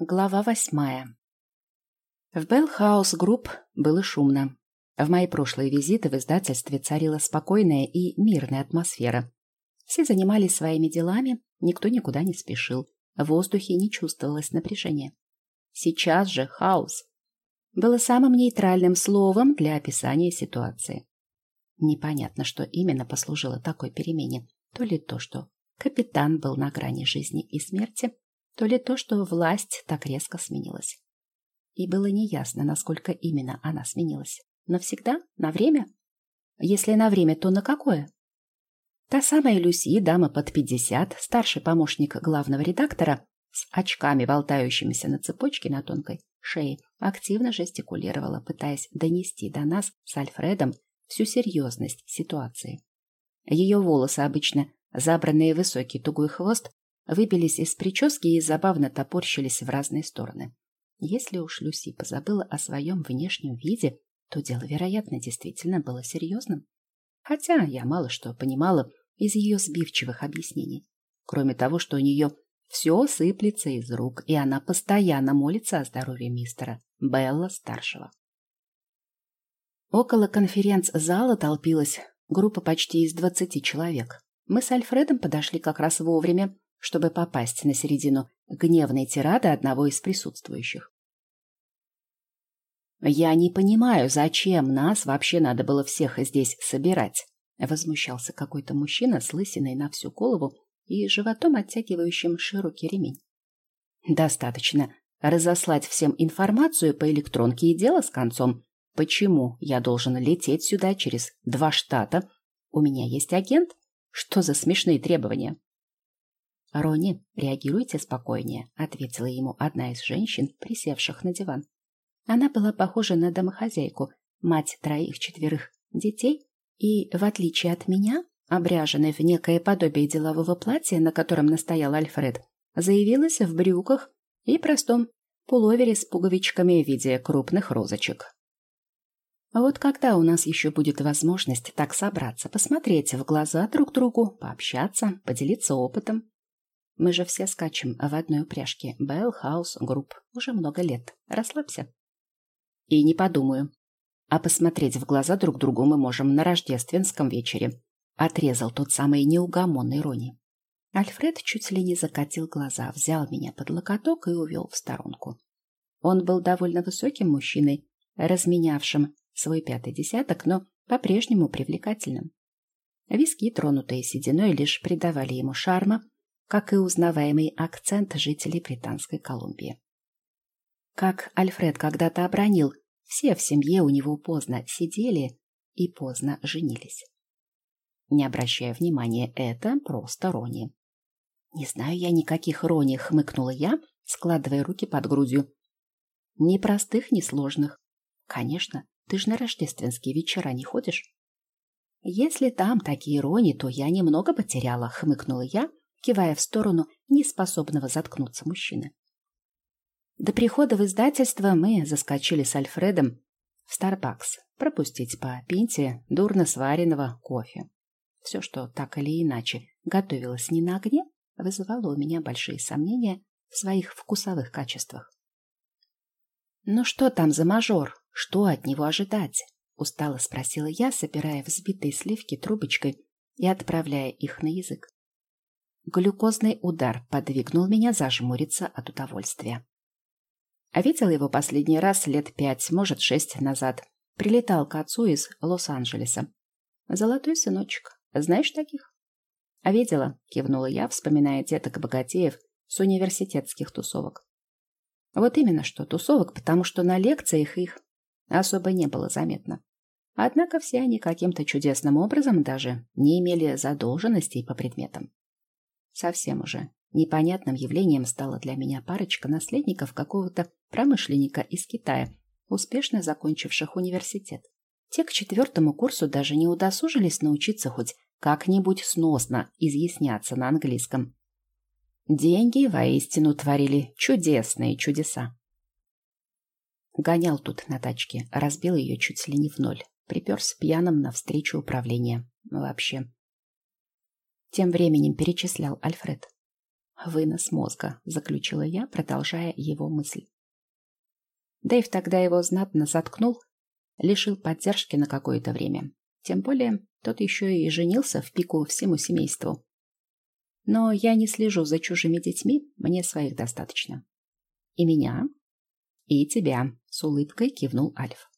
Глава восьмая. В Беллхаус Групп было шумно. В мои прошлые визиты в издательстве царила спокойная и мирная атмосфера. Все занимались своими делами, никто никуда не спешил. В воздухе не чувствовалось напряжения. Сейчас же хаос было самым нейтральным словом для описания ситуации. Непонятно, что именно послужило такой перемене. То ли то, что капитан был на грани жизни и смерти, то ли то, что власть так резко сменилась. И было неясно, насколько именно она сменилась. Навсегда? На время? Если на время, то на какое? Та самая Люси, дама под пятьдесят, старший помощник главного редактора, с очками, болтающимися на цепочке на тонкой шее, активно жестикулировала, пытаясь донести до нас с Альфредом всю серьезность ситуации. Ее волосы, обычно забранные в высокий тугой хвост, выбились из прически и забавно топорщились в разные стороны. Если уж Люси позабыла о своем внешнем виде, то дело, вероятно, действительно было серьезным. Хотя я мало что понимала из ее сбивчивых объяснений. Кроме того, что у нее все сыплется из рук, и она постоянно молится о здоровье мистера Белла-старшего. Около конференц-зала толпилась группа почти из двадцати человек. Мы с Альфредом подошли как раз вовремя, чтобы попасть на середину гневной тирады одного из присутствующих. «Я не понимаю, зачем нас вообще надо было всех здесь собирать?» Возмущался какой-то мужчина с лысиной на всю голову и животом, оттягивающим широкий ремень. «Достаточно разослать всем информацию по электронке и дело с концом. Почему я должен лететь сюда через два штата? У меня есть агент? Что за смешные требования?» «Ронни, реагируйте спокойнее», — ответила ему одна из женщин, присевших на диван. Она была похожа на домохозяйку, мать троих-четверых детей, и, в отличие от меня, обряженная в некое подобие делового платья, на котором настоял Альфред, заявилась в брюках и простом пуловере с пуговичками в виде крупных розочек. Вот когда у нас еще будет возможность так собраться, посмотреть в глаза друг другу, пообщаться, поделиться опытом, мы же все скачем в одной упряжке. Белл Хаус Групп. Уже много лет. Расслабься. И не подумаю. А посмотреть в глаза друг другу мы можем на рождественском вечере. Отрезал тот самый неугомонный Рони. Альфред чуть ли не закатил глаза, взял меня под локоток и увел в сторонку. Он был довольно высоким мужчиной, разменявшим свой пятый десяток, но по-прежнему привлекательным. Виски, тронутые сединой, лишь придавали ему шарма, как и узнаваемый акцент жителей Британской Колумбии. Как Альфред когда-то обронил, все в семье у него поздно сидели и поздно женились. Не обращая внимания, это просто Рони. «Не знаю я никаких Рони», — хмыкнула я, складывая руки под грудью. «Ни простых, ни сложных. Конечно, ты же на рождественские вечера не ходишь?» «Если там такие Рони, то я немного потеряла», — хмыкнула я, кивая в сторону неспособного заткнуться мужчины. До прихода в издательство мы заскочили с Альфредом в Старбакс пропустить по пинте дурно сваренного кофе. Все, что так или иначе готовилось не на огне, вызывало у меня большие сомнения в своих вкусовых качествах. «Ну что там за мажор? Что от него ожидать?» — устало спросила я, собирая взбитые сливки трубочкой и отправляя их на язык. Глюкозный удар подвигнул меня зажмуриться от удовольствия. А видела его последний раз лет пять, может, шесть назад. Прилетал к отцу из Лос-Анджелеса. Золотой сыночек. Знаешь таких? А видела, кивнула я, вспоминая деток богатеев с университетских тусовок. Вот именно что тусовок, потому что на лекциях их особо не было заметно. Однако все они каким-то чудесным образом даже не имели задолженностей по предметам. Совсем уже непонятным явлением стала для меня парочка наследников какого-то промышленника из Китая, успешно закончивших университет. Те к четвертому курсу даже не удосужились научиться хоть как-нибудь сносно изъясняться на английском. Деньги воистину творили чудесные чудеса. Гонял тут на тачке, разбил ее чуть ли не в ноль. Приперся пьяным навстречу управления. Вообще, тем временем перечислял Альфред. Вынос мозга, заключила я, продолжая его мысль. Дэйв тогда его знатно заткнул, лишил поддержки на какое-то время. Тем более, тот еще и женился в пику всему семейству. Но я не слежу за чужими детьми, мне своих достаточно. И меня, и тебя, с улыбкой кивнул Альф.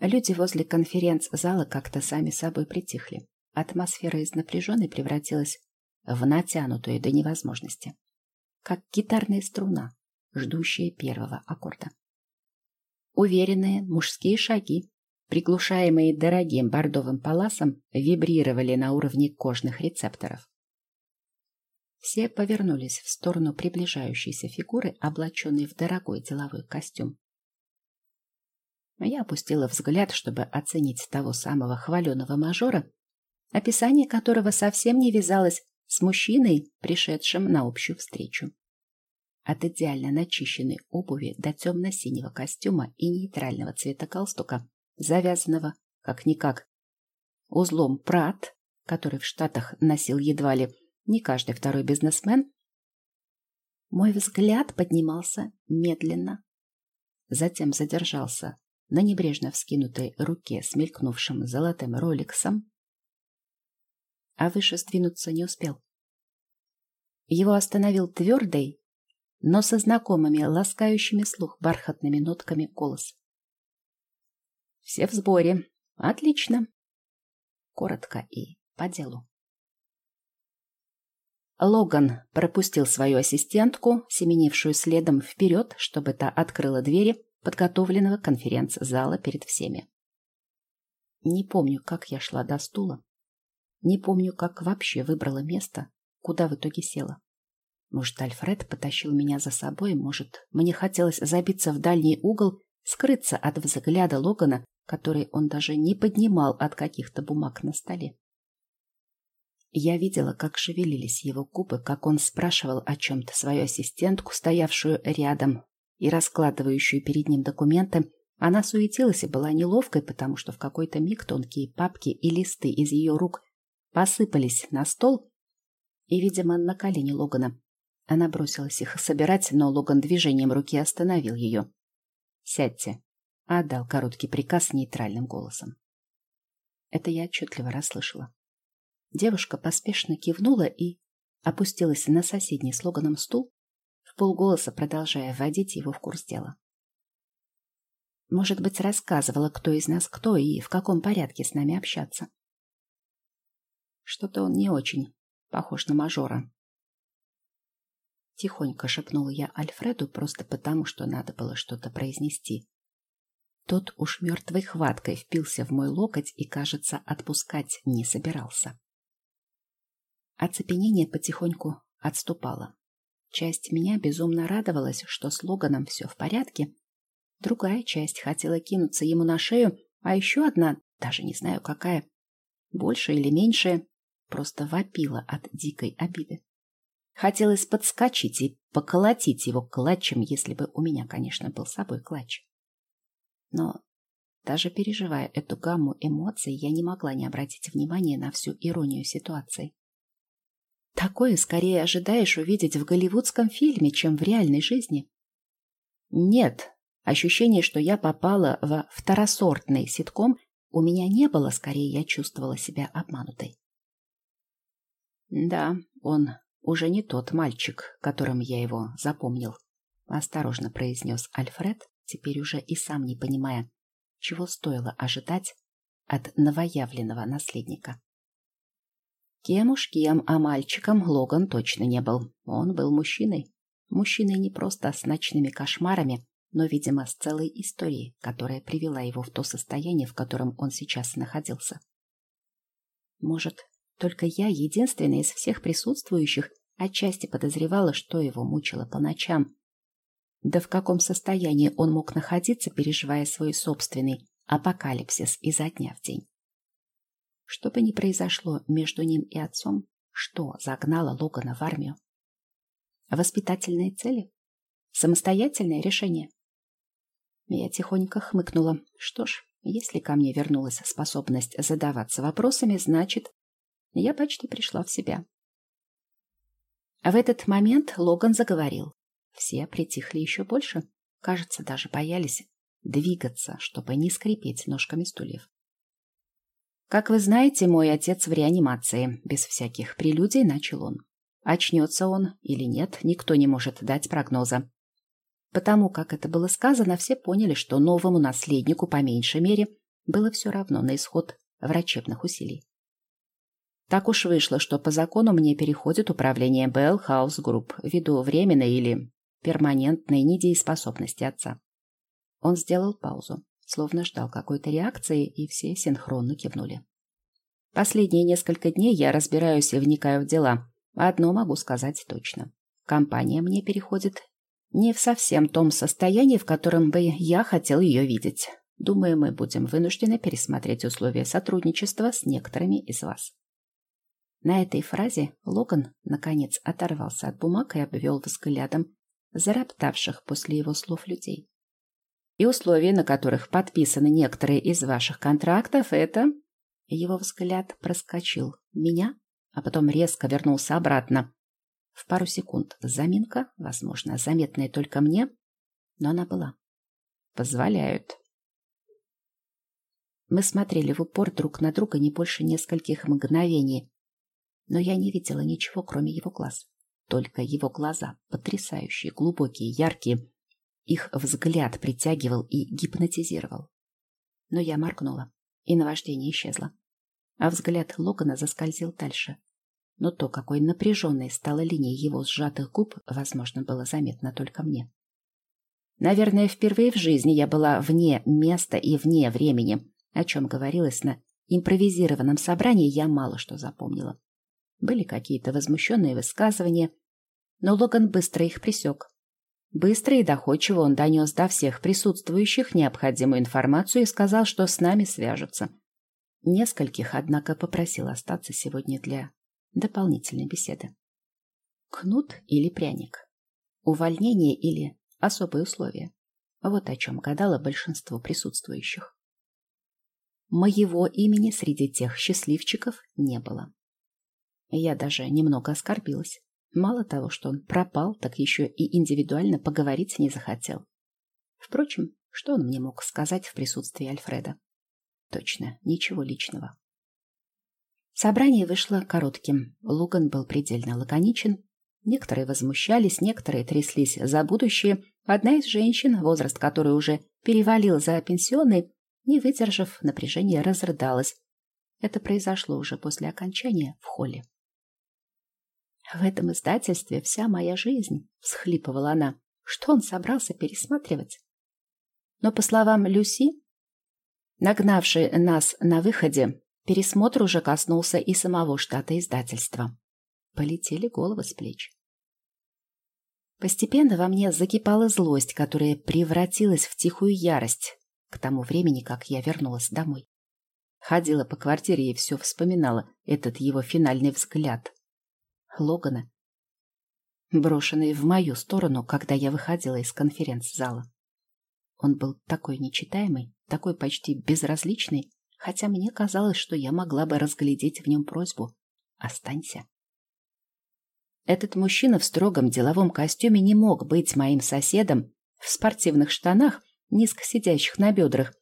Люди возле конференц-зала как-то сами собой притихли. Атмосфера из напряженной превратилась в натянутую до невозможности. Как гитарная струна, ждущая первого аккорда. Уверенные мужские шаги, приглушаемые дорогим бордовым паласом, вибрировали на уровне кожных рецепторов. Все повернулись в сторону приближающейся фигуры, облаченной в дорогой деловой костюм. Я опустила взгляд, чтобы оценить того самого хваленого мажора, описание которого совсем не вязалось с мужчиной, пришедшим на общую встречу. От идеально начищенной обуви до темно-синего костюма и нейтрального цвета галстука, завязанного, как-никак, узлом прат, который в Штатах носил едва ли не каждый второй бизнесмен, мой взгляд поднимался медленно, затем задержался на небрежно вскинутой руке с мелькнувшим золотым роликсом, а выше сдвинуться не успел. Его остановил твердый, но со знакомыми, ласкающими слух бархатными нотками голос. «Все в сборе. Отлично!» Коротко и по делу. Логан пропустил свою ассистентку, семенившую следом вперед, чтобы та открыла двери подготовленного конференц-зала перед всеми. Не помню, как я шла до стула. Не помню, как вообще выбрала место, куда в итоге села. Может, Альфред потащил меня за собой, может, мне хотелось забиться в дальний угол, скрыться от взгляда Логана, который он даже не поднимал от каких-то бумаг на столе. Я видела, как шевелились его губы, как он спрашивал о чем-то свою ассистентку, стоявшую рядом и раскладывающую перед ним документы. Она суетилась и была неловкой, потому что в какой-то миг тонкие папки и листы из ее рук посыпались на стол и, видимо, на колени Логана. Она бросилась их собирать, но Логан движением руки остановил ее. «Сядьте», — отдал короткий приказ нейтральным голосом. Это я отчетливо расслышала. Девушка поспешно кивнула и опустилась на соседний с Логаном стул, в полголоса продолжая вводить его в курс дела. Может быть, рассказывала, кто из нас кто и в каком порядке с нами общаться. Что-то он не очень похож на мажора. Тихонько шепнула я Альфреду просто потому, что надо было что-то произнести. Тот уж мертвой хваткой впился в мой локоть и, кажется, отпускать не собирался. Оцепенение потихоньку отступало. Часть меня безумно радовалась, что с Логаном все в порядке. Другая часть хотела кинуться ему на шею, а еще одна, даже не знаю какая, больше или меньшая, просто вопила от дикой обиды. Хотелось подскочить и поколотить его клатчем, если бы у меня, конечно, был с собой клатч. Но даже переживая эту гамму эмоций, я не могла не обратить внимания на всю иронию ситуации. Такое скорее ожидаешь увидеть в голливудском фильме, чем в реальной жизни. Нет, ощущение, что я попала в второсортный ситком, у меня не было, скорее я чувствовала себя обманутой. Да, он уже не тот мальчик, которым я его запомнил, осторожно произнес Альфред, теперь уже и сам не понимая, чего стоило ожидать от новоявленного наследника. Кем уж кем, а мальчиком Логан точно не был. Он был мужчиной. Мужчиной не просто с ночными кошмарами, но, видимо, с целой историей, которая привела его в то состояние, в котором он сейчас находился. Может, только я, единственная из всех присутствующих, отчасти подозревала, что его мучило по ночам. Да в каком состоянии он мог находиться, переживая свой собственный апокалипсис изо дня в день. Что бы ни произошло между ним и отцом, что загнало Логана в армию? Воспитательные цели? Самостоятельное решение? Я тихонько хмыкнула. Что ж, если ко мне вернулась способность задаваться вопросами, значит, я почти пришла в себя. В этот момент Логан заговорил. Все притихли еще больше. Кажется, даже боялись двигаться, чтобы не скрипеть ножками стульев. «Как вы знаете, мой отец в реанимации», — без всяких прелюдий начал он. Очнется он или нет, никто не может дать прогноза. Потому как это было сказано, все поняли, что новому наследнику, по меньшей мере, было все равно на исход врачебных усилий. Так уж вышло, что по закону мне переходит управление Bell House Group ввиду временной или перманентной недееспособности отца. Он сделал паузу, словно ждал какой-то реакции, и все синхронно кивнули. Последние несколько дней я разбираюсь и вникаю в дела. Одно могу сказать точно. Компания мне переходит не в совсем том состоянии, в котором бы я хотел ее видеть. Думаю, мы будем вынуждены пересмотреть условия сотрудничества с некоторыми из вас. На этой фразе Логан, наконец, оторвался от бумаг и обвел взглядом зароптавших после его слов людей. И условия, на которых подписаны некоторые из ваших контрактов, это... Его взгляд проскочил меня, а потом резко вернулся обратно. В пару секунд заминка, возможно, заметная только мне, но она была. Позволяют. Мы смотрели в упор друг на друга не больше нескольких мгновений, но я не видела ничего, кроме его глаз. Только его глаза, потрясающие, глубокие, яркие, их взгляд притягивал и гипнотизировал. Но я моргнула, и наваждение исчезло. А взгляд Логана заскользил дальше. Но то, какой напряженной стала линия его сжатых губ, возможно, было заметно только мне. Наверное, впервые в жизни я была вне места и вне времени, о чем говорилось на импровизированном собрании, я мало что запомнила. Были какие-то возмущенные высказывания, но Логан быстро их пресек. Быстро и доходчиво он донес до всех присутствующих необходимую информацию и сказал, что с нами свяжутся. Нескольких, однако, попросил остаться сегодня для дополнительной беседы. Кнут или пряник? Увольнение или особые условия? Вот о чем гадало большинство присутствующих. Моего имени среди тех счастливчиков не было. Я даже немного оскорбилась. Мало того, что он пропал, так еще и индивидуально поговорить не захотел. Впрочем, что он мне мог сказать в присутствии Альфреда? Точно, ничего личного. Собрание вышло коротким. Луган был предельно лаконичен. Некоторые возмущались, некоторые тряслись за будущее. Одна из женщин, возраст которой уже перевалил за пенсионный, не выдержав напряжения, разрыдалась. Это произошло уже после окончания в холле. В этом издательстве вся моя жизнь, всхлипывала она. Что он собрался пересматривать? Но, по словам Люси, нагнавшей нас на выходе, пересмотр уже коснулся и самого штата издательства. Полетели головы с плеч. Постепенно во мне закипала злость, которая превратилась в тихую ярость к тому времени, как я вернулась домой. Ходила по квартире и все вспоминала этот его финальный взгляд. Логана, брошенный в мою сторону, когда я выходила из конференц-зала. Он был такой нечитаемый, такой почти безразличный, хотя мне казалось, что я могла бы разглядеть в нем просьбу «Останься». Этот мужчина в строгом деловом костюме не мог быть моим соседом в спортивных штанах, низко сидящих на бедрах.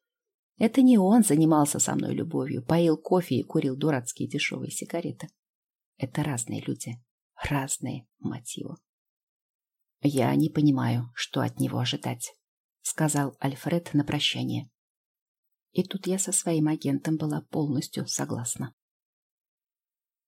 Это не он занимался со мной любовью, поил кофе и курил дурацкие дешевые сигареты. Это разные люди. Разные, мотивы. «Я не понимаю, что от него ожидать», — сказал Альфред на прощание. И тут я со своим агентом была полностью согласна.